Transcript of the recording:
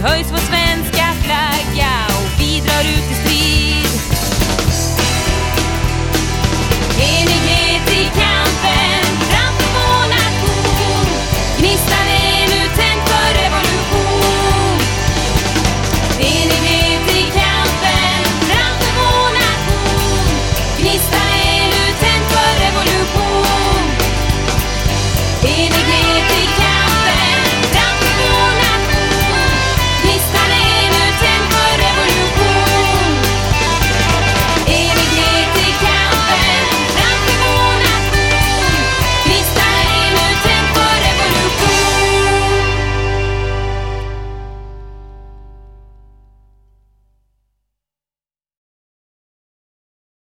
huis wat